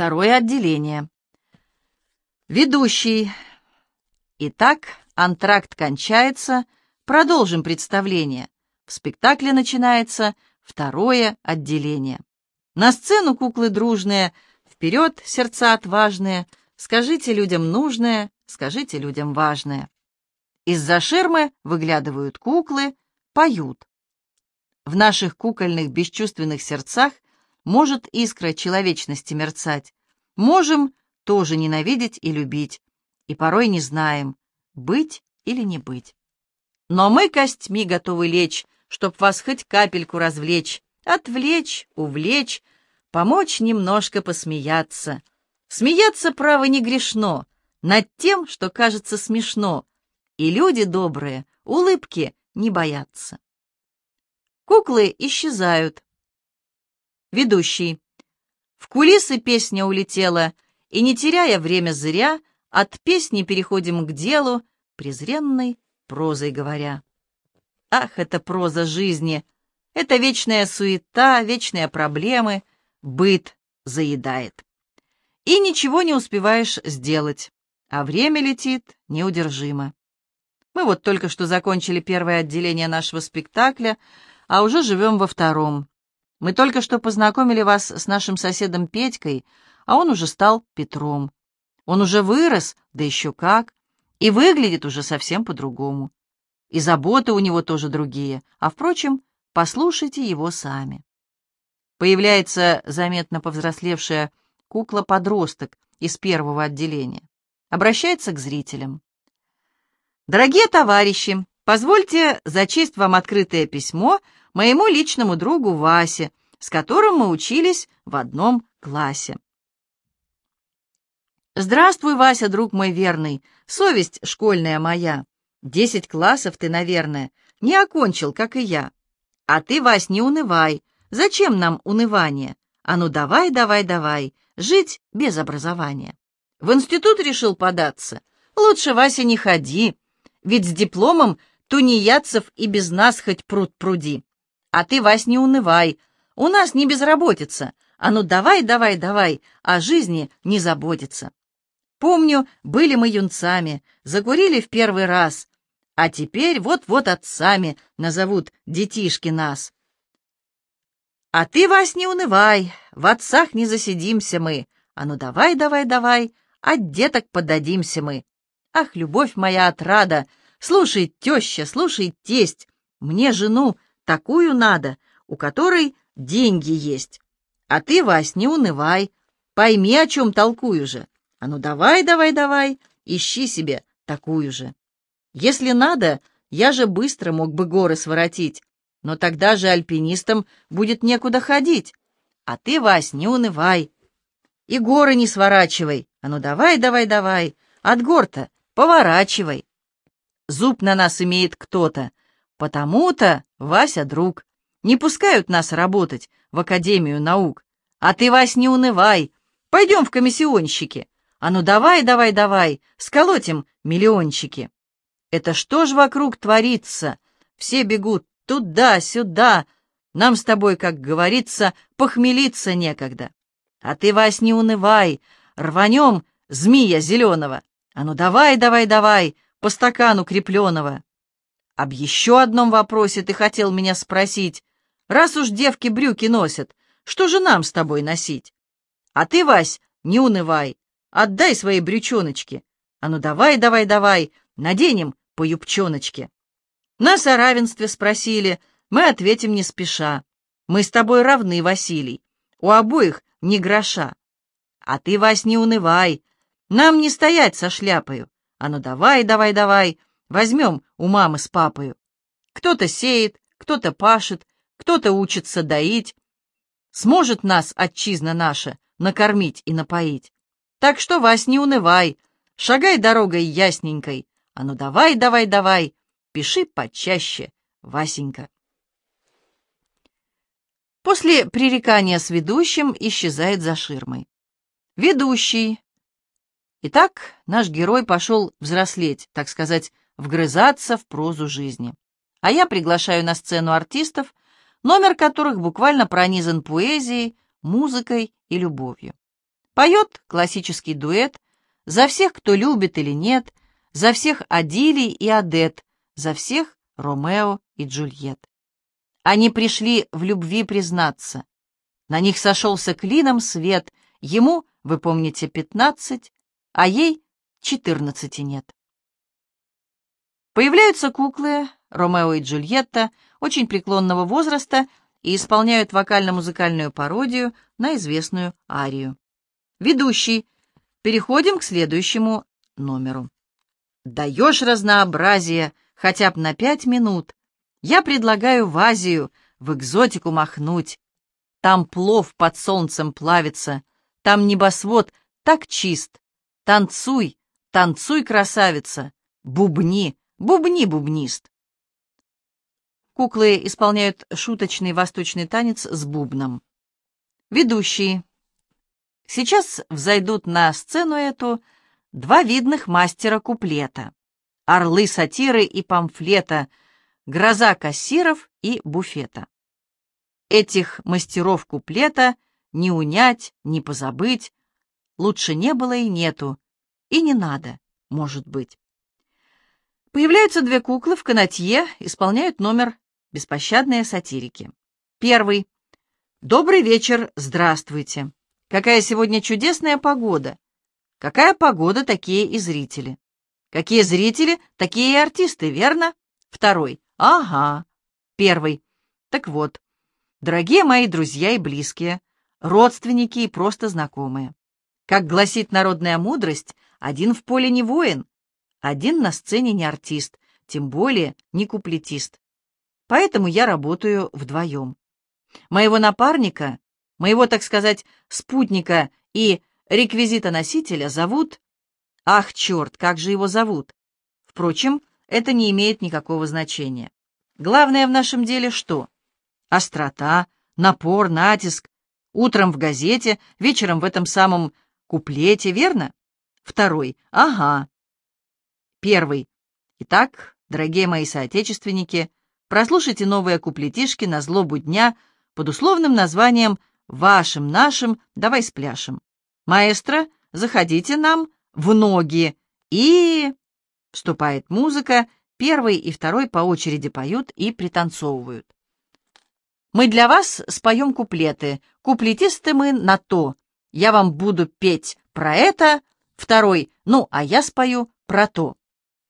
Второе отделение. Ведущий. Итак, антракт кончается, продолжим представление. В спектакле начинается второе отделение. На сцену куклы дружные, вперед сердца отважные, скажите людям нужное, скажите людям важное. Из-за ширмы выглядывают куклы, поют. В наших кукольных бесчувственных сердцах может искра человечности мерцать. Можем тоже ненавидеть и любить, и порой не знаем, быть или не быть. Но мы костьми готовы лечь, чтоб вас хоть капельку развлечь, отвлечь, увлечь, помочь немножко посмеяться. Смеяться, право, не грешно, над тем, что кажется смешно, и люди добрые улыбки не боятся. Куклы исчезают. Ведущий. В кулисы песня улетела, и, не теряя время зря, от песни переходим к делу, презренной прозой говоря. Ах, это проза жизни! Это вечная суета, вечные проблемы, быт заедает. И ничего не успеваешь сделать, а время летит неудержимо. Мы вот только что закончили первое отделение нашего спектакля, а уже живем во втором. Мы только что познакомили вас с нашим соседом Петькой, а он уже стал Петром. Он уже вырос, да еще как, и выглядит уже совсем по-другому. И заботы у него тоже другие, а, впрочем, послушайте его сами. Появляется заметно повзрослевшая кукла-подросток из первого отделения. Обращается к зрителям. «Дорогие товарищи, позвольте зачесть вам открытое письмо моему личному другу Васе, с которым мы учились в одном классе. Здравствуй, Вася, друг мой верный, совесть школьная моя. Десять классов ты, наверное, не окончил, как и я. А ты, Вась, не унывай. Зачем нам унывание? А ну давай, давай, давай, жить без образования. В институт решил податься? Лучше, Вася, не ходи, ведь с дипломом тунеядцев и без нас хоть пруд пруди. А ты, Вась, не унывай, у нас не безработица. А ну давай, давай, давай, о жизни не заботиться. Помню, были мы юнцами, закурили в первый раз, а теперь вот-вот отцами назовут детишки нас. А ты, Вась, не унывай, в отцах не засидимся мы. А ну давай, давай, давай, от деток подадимся мы. Ах, любовь моя отрада, слушай, теща, слушай, тесть, мне жену такую надо, у которой деньги есть. А ты, Вась, не унывай, пойми, о чем толкую же. А ну давай, давай, давай, ищи себе такую же. Если надо, я же быстро мог бы горы своротить, но тогда же альпинистам будет некуда ходить. А ты, Вась, не унывай. И горы не сворачивай. А ну давай, давай, давай, от гор-то поворачивай. Зуб на нас имеет кто-то, потому-то Вася друг. Не пускают нас работать в Академию наук. А ты, Вась, не унывай. Пойдем в комиссионщики. А ну давай, давай, давай, сколотим миллиончики. Это что ж вокруг творится? Все бегут туда-сюда. Нам с тобой, как говорится, похмелиться некогда. А ты, Вась, не унывай. Рванем змея зеленого. А ну давай, давай, давай, по стакану крепленого. Об еще одном вопросе ты хотел меня спросить. Раз уж девки брюки носят, что же нам с тобой носить? А ты, Вась, не унывай, отдай свои брючоночки. А ну давай, давай, давай, наденем по юбчоночке. Нас о равенстве спросили, мы ответим не спеша. Мы с тобой равны, Василий, у обоих ни гроша. А ты, Вась, не унывай, нам не стоять со шляпою. А ну давай, давай, давай, возьмем у мамы с папою. Кто-то сеет, кто-то пашет, кто-то учится доить. Сможет нас отчизна наша накормить и напоить. Так что, Вась, не унывай, шагай дорогой ясненькой. А ну давай, давай, давай, пиши почаще, Васенька. После пререкания с ведущим исчезает за ширмой. Ведущий. Итак, наш герой пошел взрослеть, так сказать, вгрызаться в прозу жизни. А я приглашаю на сцену артистов, номер которых буквально пронизан поэзией, музыкой и любовью. Поет классический дуэт за всех, кто любит или нет, за всех Адилий и Адет, за всех Ромео и Джульет. Они пришли в любви признаться. На них сошелся клином свет, ему, вы помните, пятнадцать, а ей четырнадцати нет. Появляются куклы Ромео и Джульетта очень преклонного возраста и исполняют вокально-музыкальную пародию на известную арию. Ведущий. Переходим к следующему номеру. Даешь разнообразие хотя бы на пять минут. Я предлагаю в Азию, в экзотику махнуть. Там плов под солнцем плавится, там небосвод так чист. Танцуй, танцуй, красавица, бубни, бубни, бубнист. Куклы исполняют шуточный восточный танец с бубном. Ведущие. Сейчас взойдут на сцену эту два видных мастера куплета. Орлы сатиры и памфлета, гроза кассиров и буфета. Этих мастеров куплета не унять, не позабыть. Лучше не было и нету, и не надо, может быть. Появляются две куклы в канатье, исполняют номер «Беспощадные сатирики». Первый. «Добрый вечер, здравствуйте. Какая сегодня чудесная погода. Какая погода, такие и зрители. Какие зрители, такие и артисты, верно?» Второй. «Ага». Первый. «Так вот, дорогие мои друзья и близкие, родственники и просто знакомые. Как гласит народная мудрость, один в поле не воин, один на сцене не артист, тем более не куплетист. Поэтому я работаю вдвоем. Моего напарника, моего, так сказать, спутника и реквизита-носителя зовут... Ах, черт, как же его зовут? Впрочем, это не имеет никакого значения. Главное в нашем деле что? Острота, напор, натиск. Утром в газете, вечером в этом самом куплете, верно? Второй. Ага. Первый. Итак, дорогие мои соотечественники, прослушайте новые куплетишки на злобу дня под условным названием «Вашим, нашим, давай спляшем». Маэстро, заходите нам в ноги и... Вступает музыка, первый и второй по очереди поют и пританцовывают. Мы для вас споем куплеты, куплетисты мы на то. Я вам буду петь про это, второй, ну, а я спою про то.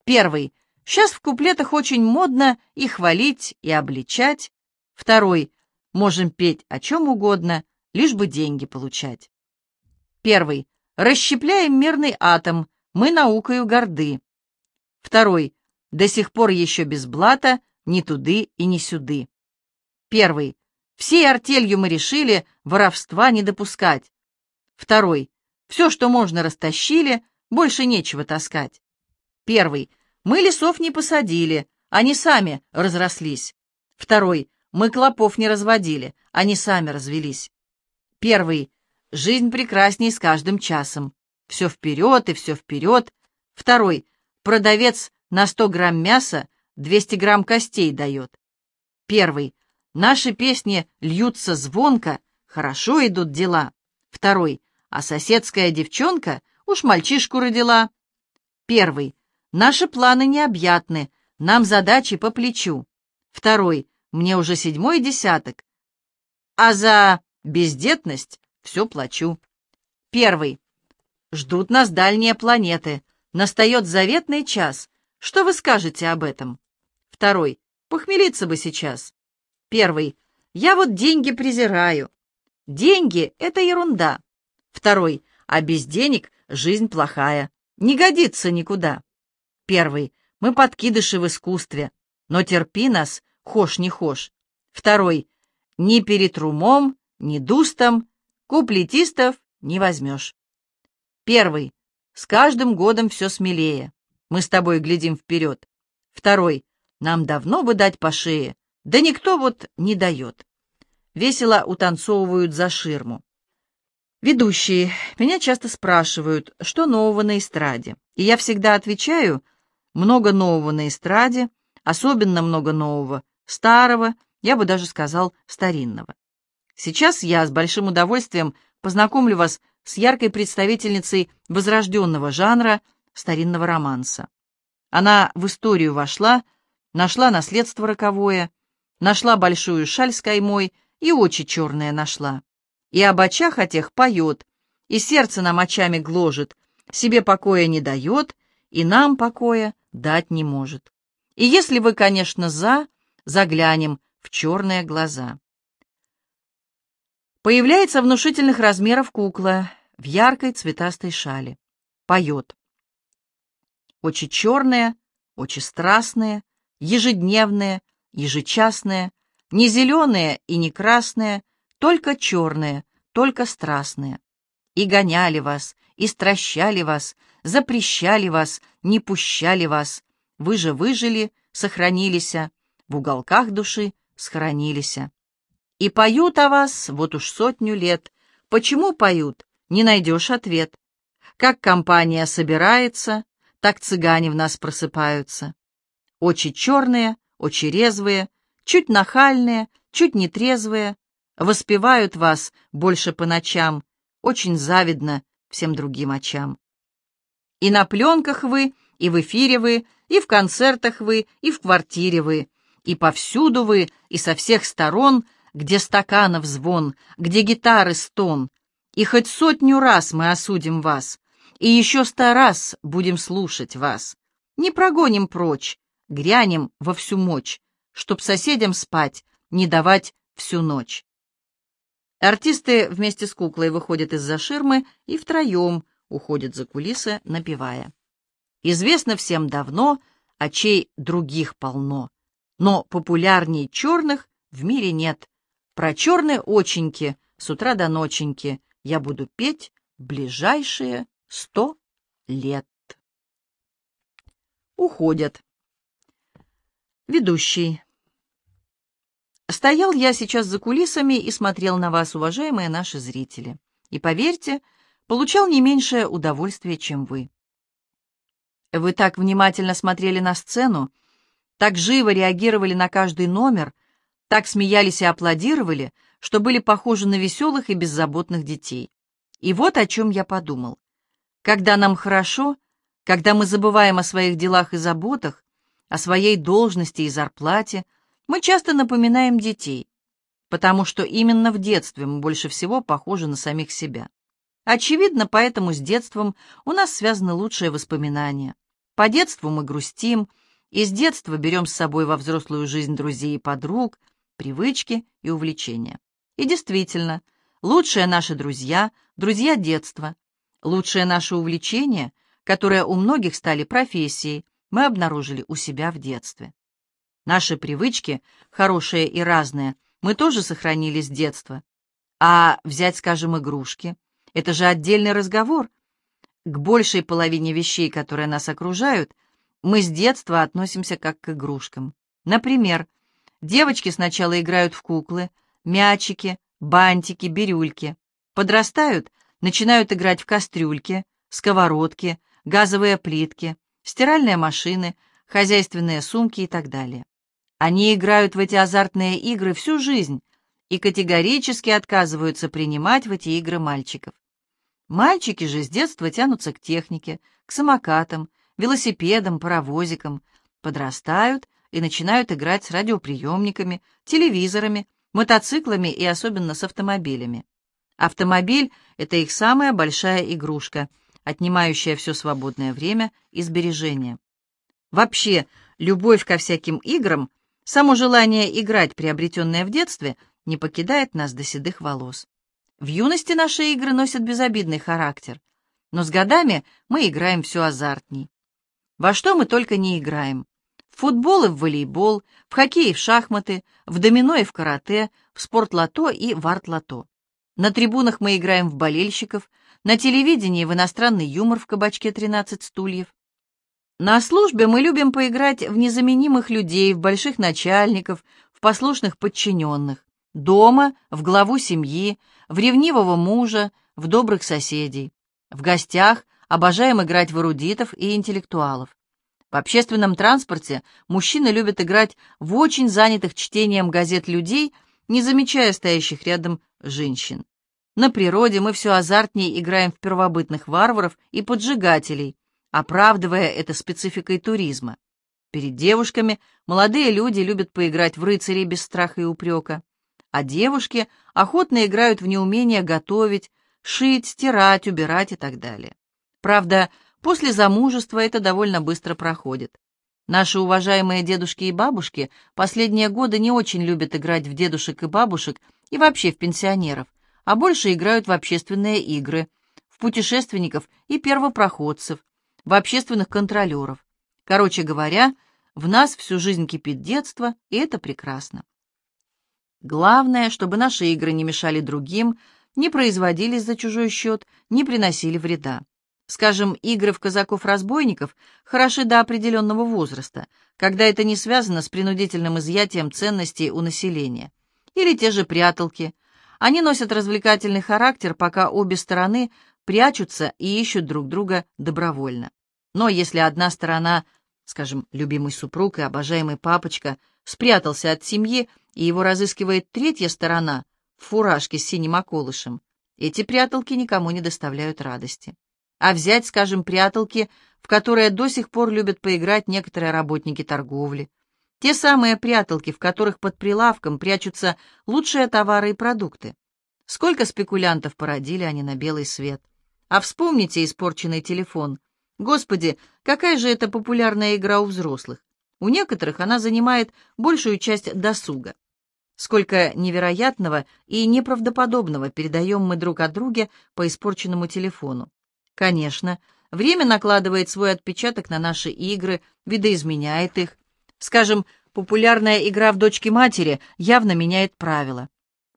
Первый. Сейчас в куплетах очень модно и хвалить, и обличать. Второй. Можем петь о чем угодно, лишь бы деньги получать. Первый. Расщепляем мирный атом, мы наукою горды. Второй. До сих пор еще без блата, ни туды и ни сюды. Первый. Всей артелью мы решили воровства не допускать. Второй. Все, что можно, растащили, больше нечего таскать. Первый. Мы лесов не посадили, они сами разрослись. Второй. Мы клопов не разводили, они сами развелись. Первый. Жизнь прекрасней с каждым часом. Все вперед и все вперед. Второй. Продавец на 100 грамм мяса 200 грамм костей дает. Первый. Наши песни льются звонко, хорошо идут дела. Второй. А соседская девчонка уж мальчишку родила. Первый. Наши планы необъятны, нам задачи по плечу. Второй, мне уже седьмой десяток, а за бездетность все плачу. Первый, ждут нас дальние планеты, настает заветный час. Что вы скажете об этом? Второй, похмелиться бы сейчас. Первый, я вот деньги презираю. Деньги — это ерунда. Второй, а без денег жизнь плохая, не годится никуда. Первый. Мы подкидыши в искусстве, но терпи нас, хошь не хошь. Второй. Ни перед румом, ни дустом куплетистов не возьмешь. Первый. С каждым годом все смелее. Мы с тобой глядим вперед. Второй. Нам давно бы дать по шее, да никто вот не дает. Весело утанцовывают за ширму. Ведущие. Меня часто спрашивают, что нового на эстраде. И я всегда отвечаю, много нового на эстраде, особенно много нового, старого, я бы даже сказал, старинного. Сейчас я с большим удовольствием познакомлю вас с яркой представительницей возрожденного жанра старинного романса. Она в историю вошла, нашла наследство роковое, нашла большую шаль с каймой и очи черные нашла. И об очах о тех поет, и сердце нам очами гложет, себе покоя не дает, и нам покоя дать не может. И если вы, конечно, за, заглянем в черные глаза. Появляется внушительных размеров кукла в яркой цветастой шали. Поет. Очи черные, очи страстные, ежедневные, ежечасные, не зеленые и не красные, только черные, только страстные. И гоняли вас, и стращали вас, запрещали вас, не пущали вас. Вы же выжили, сохранились, в уголках души схоронились. И поют о вас вот уж сотню лет. Почему поют? Не найдешь ответ. Как компания собирается, так цыгане в нас просыпаются. Очи черные, очи резвые, чуть нахальные, чуть нетрезвые, воспевают вас больше по ночам, очень завидно всем другим очам. И на пленках вы, и в эфире вы, и в концертах вы, и в квартире вы, и повсюду вы, и со всех сторон, где стаканов звон, где гитары стон. И хоть сотню раз мы осудим вас, и еще сто раз будем слушать вас. Не прогоним прочь, грянем во всю мочь, чтоб соседям спать, не давать всю ночь. Артисты вместе с куклой выходят из-за ширмы и втроем уходят за кулисы, напевая. Известно всем давно, очей других полно, но популярней черных в мире нет. Про черные оченьки с утра до ноченьки я буду петь ближайшие сто лет. Уходят. Ведущий. Стоял я сейчас за кулисами и смотрел на вас, уважаемые наши зрители. И, поверьте, получал не меньшее удовольствие, чем вы. Вы так внимательно смотрели на сцену, так живо реагировали на каждый номер, так смеялись и аплодировали, что были похожи на веселых и беззаботных детей. И вот о чем я подумал. Когда нам хорошо, когда мы забываем о своих делах и заботах, о своей должности и зарплате, мы часто напоминаем детей, потому что именно в детстве мы больше всего похожи на самих себя. Очевидно, поэтому с детством у нас связаны лучшие воспоминания. По детству мы грустим, и с детства берем с собой во взрослую жизнь друзей и подруг, привычки и увлечения. И действительно, лучшие наши друзья — друзья детства. Лучшее наше увлечение, которое у многих стали профессией, мы обнаружили у себя в детстве. Наши привычки, хорошие и разные, мы тоже сохранили с детства. А взять, скажем, игрушки — это же отдельный разговор. К большей половине вещей, которые нас окружают, мы с детства относимся как к игрушкам. Например, девочки сначала играют в куклы, мячики, бантики, бирюльки. Подрастают, начинают играть в кастрюльки, сковородки, газовые плитки, стиральные машины, хозяйственные сумки и так далее. Они играют в эти азартные игры всю жизнь и категорически отказываются принимать в эти игры мальчиков. Мальчики же с детства тянутся к технике, к самокатам, велосипедам, паровозикам, подрастают и начинают играть с радиоприемниками, телевизорами, мотоциклами и особенно с автомобилями. Автомобиль — это их самая большая игрушка, отнимающая все свободное время и сбережения. Вообще, любовь ко всяким играм Само желание играть, приобретенное в детстве, не покидает нас до седых волос. В юности наши игры носят безобидный характер, но с годами мы играем все азартней. Во что мы только не играем. В футбол и в волейбол, в хоккей и в шахматы, в домино и в карате, в спорт-лото и в арт-лото. На трибунах мы играем в болельщиков, на телевидении в иностранный юмор в кабачке «13 стульев». На службе мы любим поиграть в незаменимых людей, в больших начальников, в послушных подчиненных. Дома — в главу семьи, в ревнивого мужа, в добрых соседей. В гостях обожаем играть в эрудитов и интеллектуалов. В общественном транспорте мужчины любят играть в очень занятых чтением газет людей, не замечая стоящих рядом женщин. На природе мы все азартнее играем в первобытных варваров и поджигателей, оправдывая это спецификой туризма. Перед девушками молодые люди любят поиграть в рыцарей без страха и упрека, а девушки охотно играют в неумение готовить, шить, стирать, убирать и так далее. Правда, после замужества это довольно быстро проходит. Наши уважаемые дедушки и бабушки последние годы не очень любят играть в дедушек и бабушек и вообще в пенсионеров, а больше играют в общественные игры, в путешественников и первопроходцев, в общественных контролеров. Короче говоря, в нас всю жизнь кипит детство, и это прекрасно. Главное, чтобы наши игры не мешали другим, не производились за чужой счет, не приносили вреда. Скажем, игры в казаков-разбойников хороши до определенного возраста, когда это не связано с принудительным изъятием ценностей у населения. Или те же пряталки. Они носят развлекательный характер, пока обе стороны прячутся и ищут друг друга добровольно. Но если одна сторона, скажем, любимый супруг и обожаемый папочка, спрятался от семьи, и его разыскивает третья сторона в фуражке с синим околышем, эти пряталки никому не доставляют радости. А взять, скажем, пряталки, в которые до сих пор любят поиграть некоторые работники торговли. Те самые пряталки, в которых под прилавком прячутся лучшие товары и продукты. Сколько спекулянтов породили они на белый свет. А вспомните испорченный телефон. Господи, какая же это популярная игра у взрослых. У некоторых она занимает большую часть досуга. Сколько невероятного и неправдоподобного передаем мы друг о друге по испорченному телефону. Конечно, время накладывает свой отпечаток на наши игры, видоизменяет их. Скажем, популярная игра в дочки-матери явно меняет правила.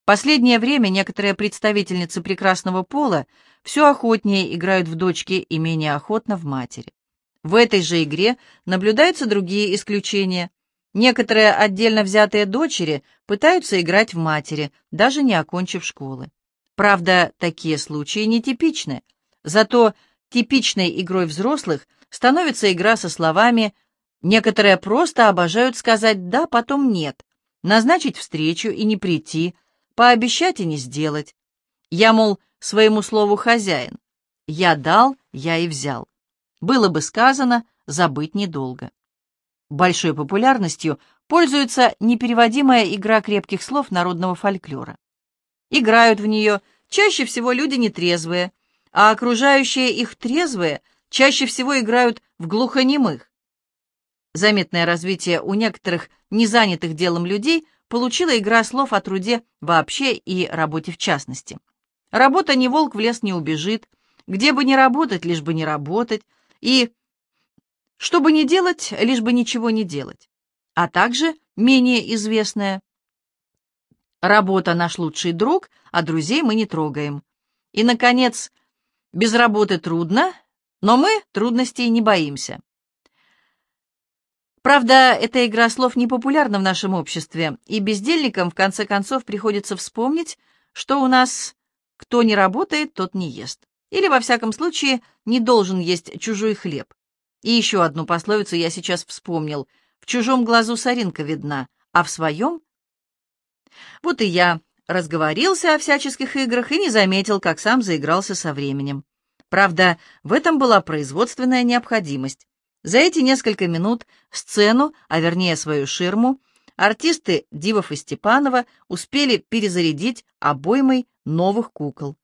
Последнее время некоторые представительницы прекрасного пола все охотнее играют в дочки и менее охотно в матери. В этой же игре наблюдаются другие исключения. Некоторые отдельно взятые дочери пытаются играть в матери, даже не окончив школы. Правда, такие случаи нетипичны. Зато типичной игрой взрослых становится игра со словами «некоторые просто обожают сказать «да», потом «нет», назначить встречу и не прийти, пообещать и не сделать. Я, мол, своему слову хозяин. Я дал, я и взял. Было бы сказано, забыть недолго. Большой популярностью пользуется непереводимая игра крепких слов народного фольклора. Играют в нее чаще всего люди нетрезвые, а окружающие их трезвые чаще всего играют в глухонемых. Заметное развитие у некоторых незанятых делом людей получила игра слов о труде вообще и работе в частности. Работа не волк в лес не убежит, где бы ни работать, лишь бы не работать, и что бы ни делать, лишь бы ничего не делать. А также менее известная «Работа наш лучший друг, а друзей мы не трогаем». И, наконец, «Без работы трудно, но мы трудностей не боимся». Правда, эта игра слов не популярна в нашем обществе, и бездельникам в конце концов приходится вспомнить, что у нас кто не работает, тот не ест. Или, во всяком случае, не должен есть чужой хлеб. И еще одну пословицу я сейчас вспомнил. В чужом глазу соринка видна, а в своем... Вот и я разговорился о всяческих играх и не заметил, как сам заигрался со временем. Правда, в этом была производственная необходимость. За эти несколько минут сцену, а вернее свою ширму, артисты Дивов и Степанова успели перезарядить обоймой новых кукол.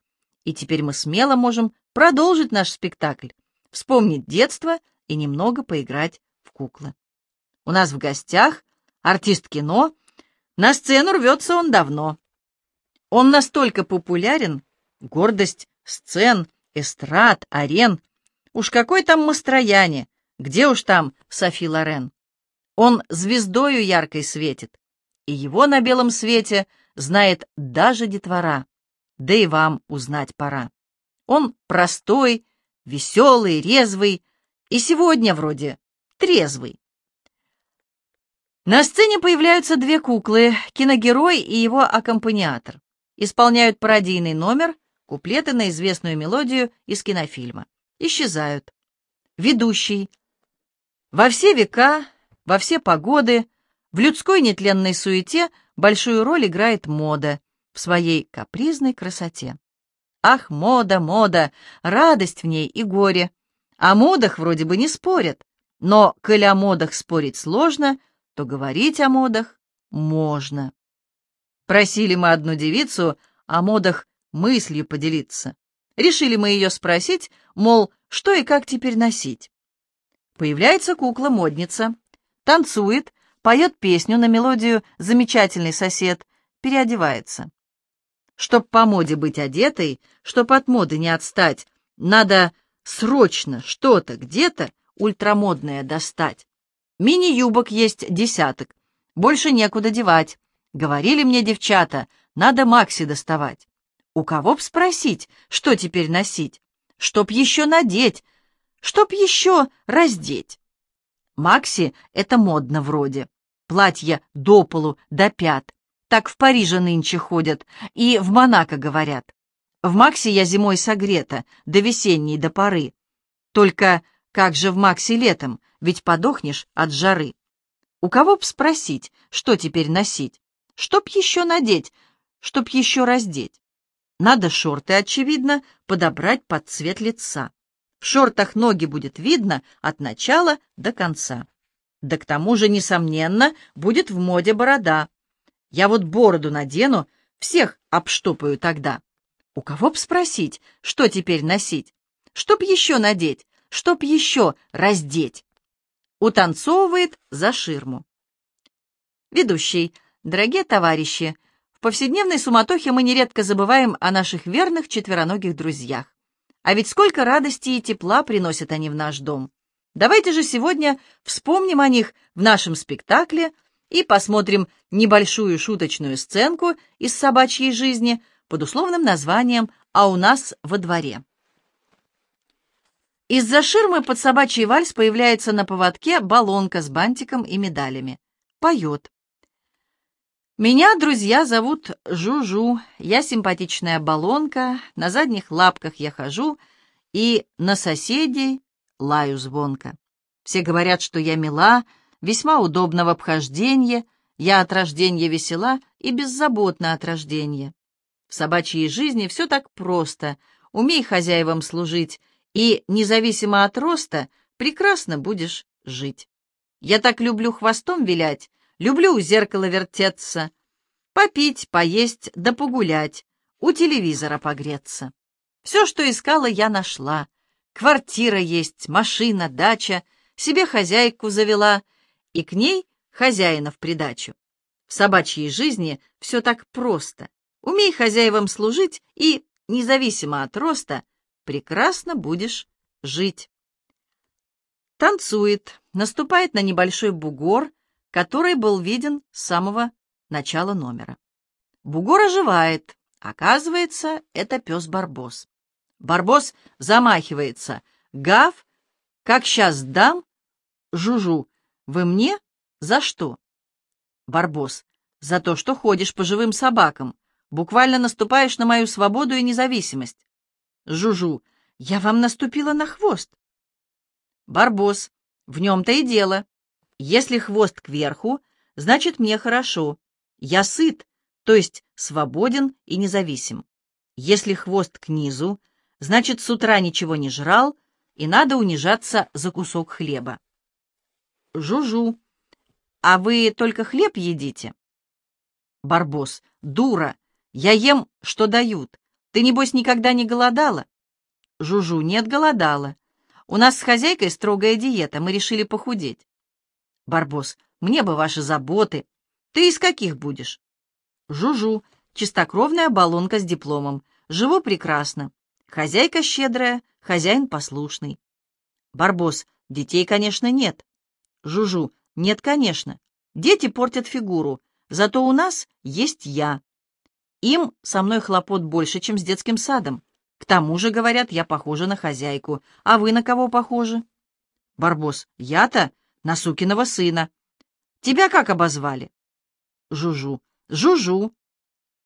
И теперь мы смело можем продолжить наш спектакль, вспомнить детство и немного поиграть в куклы. У нас в гостях артист кино, на сцену рвется он давно. Он настолько популярен, гордость сцен, эстрад, арен. Уж какой там Мастрояне, где уж там Софи Лорен? Он звездою яркой светит, и его на белом свете знает даже детвора, да и вам узнать пора. Он простой, веселый, резвый, и сегодня вроде трезвый. На сцене появляются две куклы, киногерой и его аккомпаниатор. Исполняют пародийный номер, куплеты на известную мелодию из кинофильма. Исчезают. Ведущий, во все века, во все погоды, в людской нетленной суете большую роль играет мода в своей капризной красоте. Ах, мода, мода, радость в ней и горе. О модах вроде бы не спорят, но, коль о модах спорить сложно, то говорить о модах можно. Просили мы одну девицу о модах мыслью поделиться. Решили мы ее спросить, мол, что и как теперь носить. Появляется кукла-модница, танцует, поет песню на мелодию «Замечательный сосед», переодевается. Чтоб по моде быть одетой, чтоб от моды не отстать, надо срочно что-то где-то ультрамодное достать. Мини-юбок есть десяток, больше некуда девать. Говорили мне девчата, надо Макси доставать. У кого б спросить, что теперь носить? Чтоб еще надеть, чтоб еще раздеть. Макси — это модно вроде. Платье до полу, до пят. Так в Париже нынче ходят и в Монако говорят. В Макси я зимой согрета, до весенней, до поры. Только как же в Макси летом, ведь подохнешь от жары. У кого б спросить, что теперь носить? Чтоб еще надеть, чтоб еще раздеть? Надо шорты, очевидно, подобрать под цвет лица. В шортах ноги будет видно от начала до конца. Да к тому же, несомненно, будет в моде борода. Я вот бороду надену, всех обштопаю тогда. У кого б спросить, что теперь носить? Чтоб еще надеть, чтоб еще раздеть. Утанцовывает за ширму. Ведущий. Дорогие товарищи, в повседневной суматохе мы нередко забываем о наших верных четвероногих друзьях. А ведь сколько радости и тепла приносят они в наш дом. Давайте же сегодня вспомним о них в нашем спектакле — и посмотрим небольшую шуточную сценку из собачьей жизни под условным названием «А у нас во дворе». Из-за ширмы под собачий вальс появляется на поводке баллонка с бантиком и медалями. Поет. Меня, друзья, зовут Жужу. Я симпатичная баллонка, на задних лапках я хожу и на соседей лаю звонко. Все говорят, что я мила, весьма удобно в обхождении, я от рождения весела и беззаботна от рождения. В собачьей жизни все так просто, умей хозяевам служить, и, независимо от роста, прекрасно будешь жить. Я так люблю хвостом вилять, люблю у зеркала вертеться, попить, поесть да погулять, у телевизора погреться. Все, что искала, я нашла. Квартира есть, машина, дача, себе хозяйку завела — и к ней хозяина в придачу. В собачьей жизни все так просто. Умей хозяевам служить и, независимо от роста, прекрасно будешь жить. Танцует, наступает на небольшой бугор, который был виден с самого начала номера. Бугор оживает. Оказывается, это пес Барбос. Барбос замахивается. Гав, как сейчас дам, жужу, вы мне? За что? Барбос. За то, что ходишь по живым собакам. Буквально наступаешь на мою свободу и независимость. Жужу. Я вам наступила на хвост. Барбос. В нем-то и дело. Если хвост кверху, значит мне хорошо. Я сыт, то есть свободен и независим. Если хвост к низу, значит с утра ничего не жрал, и надо унижаться за кусок хлеба. Жужу. А вы только хлеб едите? Барбос. Дура. Я ем, что дают. Ты, небось, никогда не голодала? Жужу. Нет, голодала. У нас с хозяйкой строгая диета, мы решили похудеть. Барбос. Мне бы ваши заботы. Ты из каких будешь? Жужу. Чистокровная баллонка с дипломом. Живу прекрасно. Хозяйка щедрая, хозяин послушный. Барбос. Детей, конечно, нет. Жужу. Нет, конечно. Дети портят фигуру. Зато у нас есть я. Им со мной хлопот больше, чем с детским садом. К тому же, говорят, я похожа на хозяйку. А вы на кого похожи? Барбос. Я-то на сукиного сына. Тебя как обозвали? Жужу. Жужу.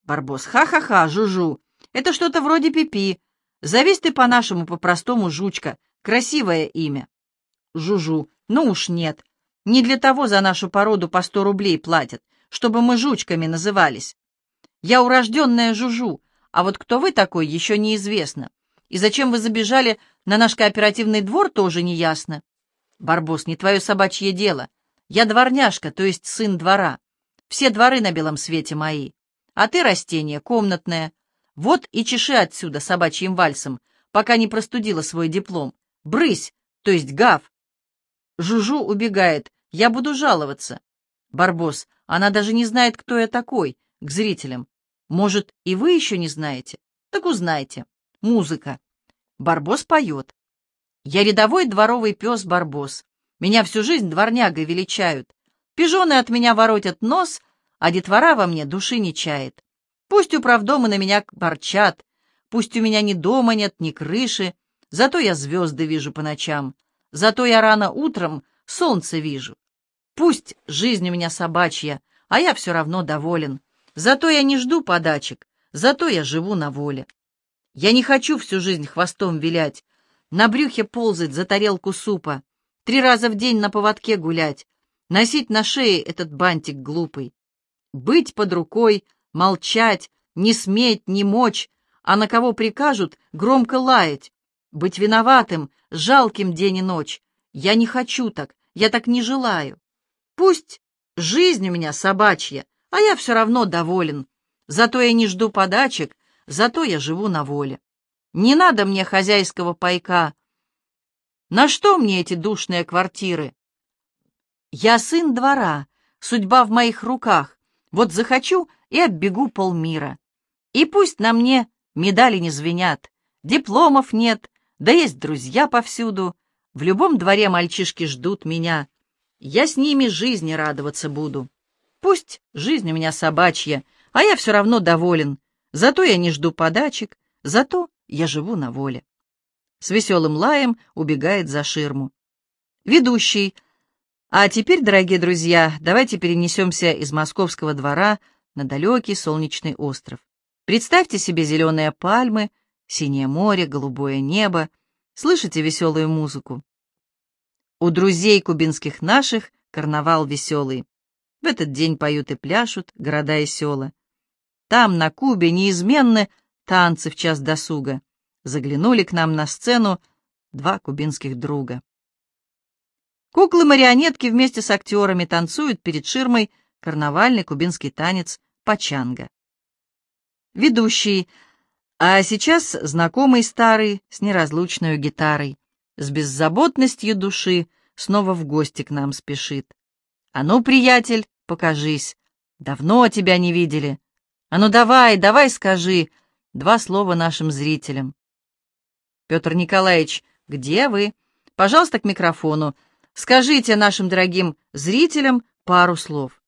Барбос. Ха-ха-ха, Жужу. Это что-то вроде Пипи. Завись ты по-нашему, по-простому, жучка. Красивое имя. Жужу. Ну уж нет. Не для того за нашу породу по сто рублей платят, чтобы мы жучками назывались. Я урожденная жужу, а вот кто вы такой, еще неизвестно. И зачем вы забежали на наш кооперативный двор, тоже неясно. Барбос, не твое собачье дело. Я дворняжка, то есть сын двора. Все дворы на белом свете мои. А ты растение комнатное. Вот и чеши отсюда собачьим вальсом, пока не простудила свой диплом. Брысь, то есть гав. Жужу убегает. Я буду жаловаться. Барбос, она даже не знает, кто я такой, к зрителям. Может, и вы еще не знаете? Так узнайте. Музыка. Барбос поет. Я рядовой дворовый пес Барбос. Меня всю жизнь дворнягой величают. Пижоны от меня воротят нос, а детвора во мне души не чает. Пусть управдомы на меня борчат, пусть у меня ни дома нет, ни крыши, зато я звезды вижу по ночам, зато я рано утром солнце вижу. Пусть жизнь у меня собачья, а я все равно доволен. Зато я не жду подачек, зато я живу на воле. Я не хочу всю жизнь хвостом вилять, на брюхе ползать за тарелку супа, три раза в день на поводке гулять, носить на шее этот бантик глупый. Быть под рукой, молчать, не сметь, не мочь, а на кого прикажут, громко лаять. Быть виноватым, жалким день и ночь. Я не хочу так, я так не желаю. Пусть жизнь у меня собачья, а я все равно доволен. Зато я не жду подачек, зато я живу на воле. Не надо мне хозяйского пайка. На что мне эти душные квартиры? Я сын двора, судьба в моих руках. Вот захочу и оббегу полмира. И пусть на мне медали не звенят, дипломов нет, да есть друзья повсюду. В любом дворе мальчишки ждут меня. Я с ними жизни радоваться буду. Пусть жизнь у меня собачья, а я все равно доволен. Зато я не жду подачек, зато я живу на воле. С веселым лаем убегает за ширму. Ведущий. А теперь, дорогие друзья, давайте перенесемся из московского двора на далекий солнечный остров. Представьте себе зеленые пальмы, синее море, голубое небо. Слышите веселую музыку? У друзей кубинских наших карнавал веселый. В этот день поют и пляшут города и села. Там, на Кубе, неизменны танцы в час досуга. Заглянули к нам на сцену два кубинских друга. Куклы-марионетки вместе с актерами танцуют перед ширмой карнавальный кубинский танец пачанга. Ведущий, а сейчас знакомый старый с неразлучной гитарой с беззаботностью души снова в гости к нам спешит. «А ну, приятель, покажись! Давно тебя не видели! А ну давай, давай скажи!» Два слова нашим зрителям. «Петр Николаевич, где вы? Пожалуйста, к микрофону. Скажите нашим дорогим зрителям пару слов».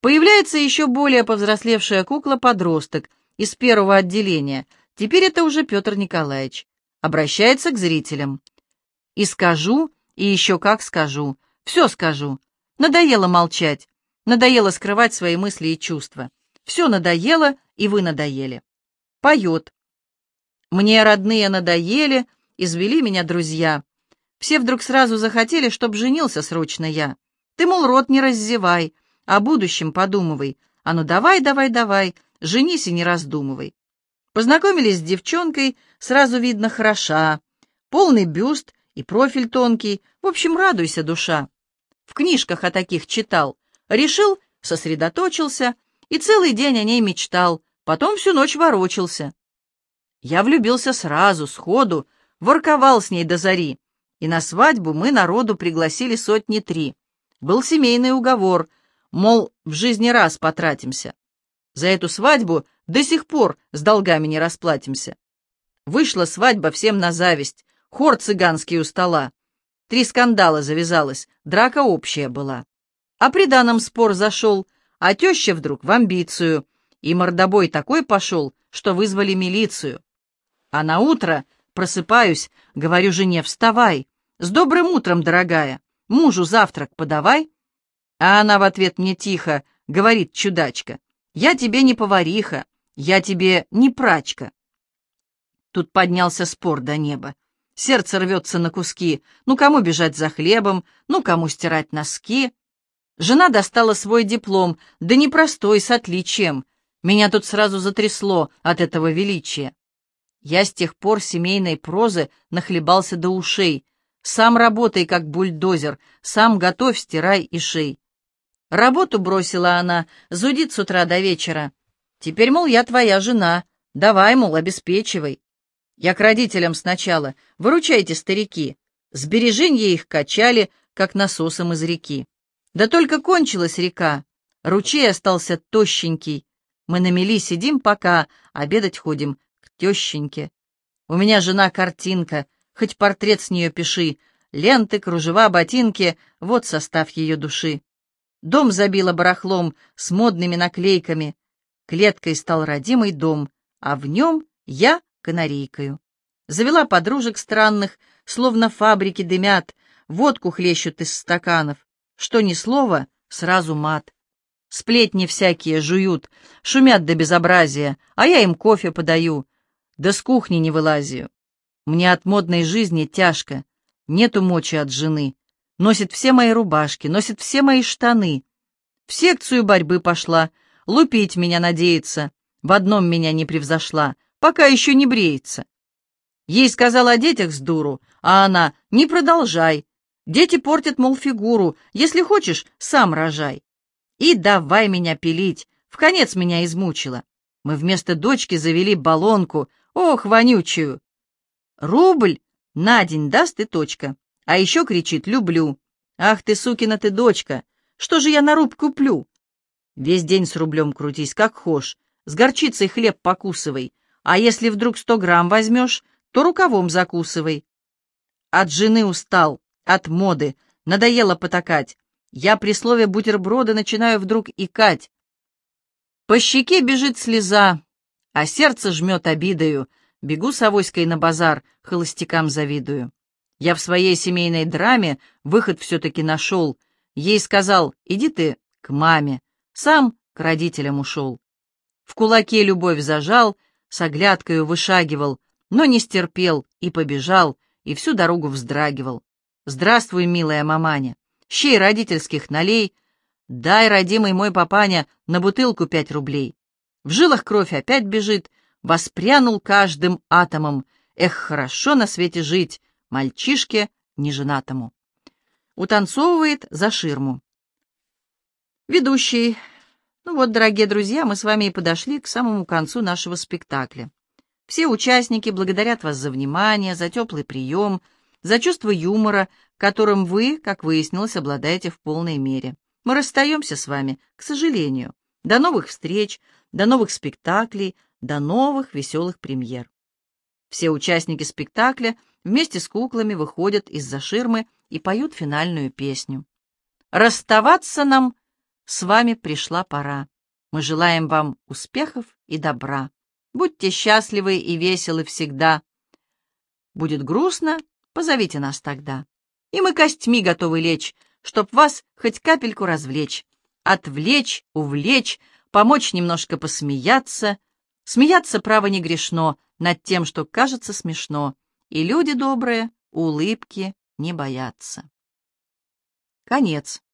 Появляется еще более повзрослевшая кукла-подросток из первого отделения. Теперь это уже Петр Николаевич обращается к зрителям. И скажу, и еще как скажу, все скажу. Надоело молчать, надоело скрывать свои мысли и чувства. Все надоело, и вы надоели. Поет. Мне родные надоели, извели меня друзья. Все вдруг сразу захотели, чтоб женился срочно я. Ты, мол, рот не раззевай, о будущем подумывай. А ну давай, давай, давай, женись и не раздумывай. Познакомились с девчонкой, сразу видно хороша, полный бюст и профиль тонкий, в общем, радуйся, душа. В книжках о таких читал, решил, сосредоточился и целый день о ней мечтал, потом всю ночь ворочался. Я влюбился сразу, сходу, ворковал с ней до зари, и на свадьбу мы народу пригласили сотни три. Был семейный уговор, мол, в жизни раз потратимся. За эту свадьбу до сих пор с долгами не расплатимся. Вышла свадьба всем на зависть, хор цыганский у стола. Три скандала завязалось, драка общая была. А при данном спор зашел, а теща вдруг в амбицию, и мордобой такой пошел, что вызвали милицию. А на утро просыпаюсь, говорю жене, вставай, с добрым утром, дорогая, мужу завтрак подавай. А она в ответ мне тихо, говорит чудачка, я тебе не повариха, я тебе не прачка. Тут поднялся спор до неба. Сердце рвется на куски. Ну, кому бежать за хлебом, ну, кому стирать носки. Жена достала свой диплом, да непростой, с отличием. Меня тут сразу затрясло от этого величия. Я с тех пор семейной прозы нахлебался до ушей. Сам работай, как бульдозер, сам готовь, стирай и шей. Работу бросила она, зудит с утра до вечера. Теперь, мол, я твоя жена, давай, мол, обеспечивай. Я к родителям сначала, выручайте, старики. Сбереженья их качали, как насосом из реки. Да только кончилась река, ручей остался тощенький. Мы на мели сидим пока, обедать ходим к тещеньке. У меня жена картинка, хоть портрет с нее пиши, ленты, кружева, ботинки — вот состав ее души. Дом забила барахлом с модными наклейками. Клеткой стал родимый дом, а в нем я канарейкою. Завела подружек странных, словно фабрики дымят, водку хлещут из стаканов. Что ни слово, сразу мат. Сплетни всякие жуют, шумят до безобразия, а я им кофе подаю, да с кухни не вылазию. Мне от модной жизни тяжко, нету мочи от жены. Носит все мои рубашки, носит все мои штаны. В секцию борьбы пошла, лупить меня надеется. В одном меня не превзошла, пока еще не бреется. Ей сказал о детях с дуру, а она «не продолжай». Дети портят, мол, фигуру, если хочешь, сам рожай. И давай меня пилить, в конец меня измучила. Мы вместо дочки завели баллонку, ох, вонючую. Рубль на день даст и точка. А еще кричит «люблю». «Ах ты, сукина ты дочка! Что же я на руб куплю?» Весь день с рублем крутись, как хошь, с горчицей хлеб покусывай, а если вдруг сто грамм возьмешь, то рукавом закусывай. От жены устал, от моды, надоело потакать. Я при слове бутерброда начинаю вдруг икать. По щеке бежит слеза, а сердце жмет обидою. Бегу с авоськой на базар, холостякам завидую. Я в своей семейной драме выход все-таки нашел. Ей сказал, иди ты к маме. Сам к родителям ушел. В кулаке любовь зажал, с оглядкою вышагивал, но не стерпел и побежал, и всю дорогу вздрагивал. Здравствуй, милая маманя, щей родительских налей, дай, родимый мой папаня, на бутылку пять рублей. В жилах кровь опять бежит, воспрянул каждым атомом. Эх, хорошо на свете жить, мальчишке неженатому. Утанцовывает за ширму. Ведущий. Ну вот, дорогие друзья, мы с вами и подошли к самому концу нашего спектакля. Все участники благодарят вас за внимание, за теплый прием, за чувство юмора, которым вы, как выяснилось, обладаете в полной мере. Мы расстаемся с вами, к сожалению. До новых встреч, до новых спектаклей, до новых веселых премьер. Все участники спектакля вместе с куклами выходят из-за ширмы и поют финальную песню. Расставаться нам с вами пришла пора. Мы желаем вам успехов и добра. Будьте счастливы и веселы всегда. Будет грустно, позовите нас тогда. И мы костьми готовы лечь, чтоб вас хоть капельку развлечь, отвлечь, увлечь, помочь немножко посмеяться. Смеяться, право, не грешно над тем, что кажется смешно и люди добрые улыбки не боятся. Конец.